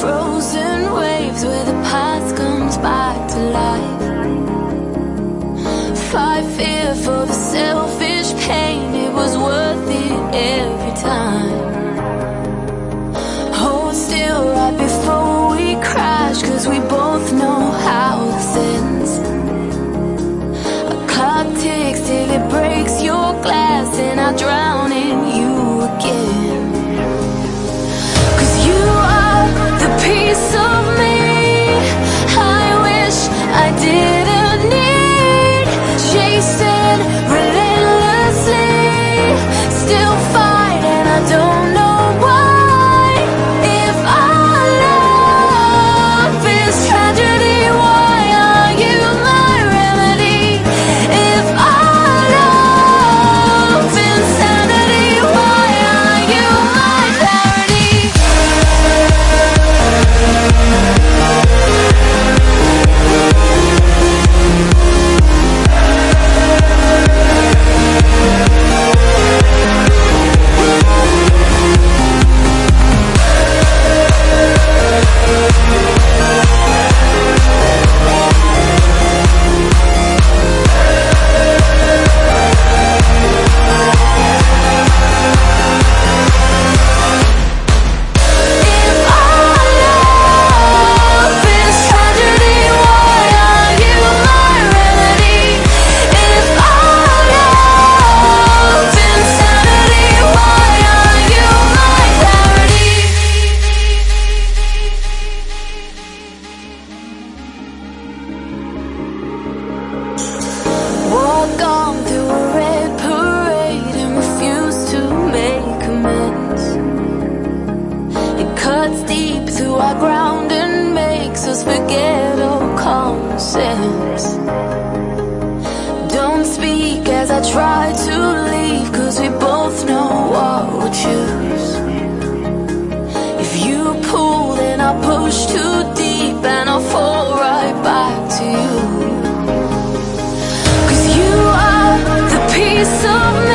frozen waves where the past comes back to life. Fight fear for the selfish pain, it was worth it every time. And I drown in you again. I try to leave Cause we both know what we'll choose. If you pull then I push too deep And I'll fall right back to you. Cause you are the piece of me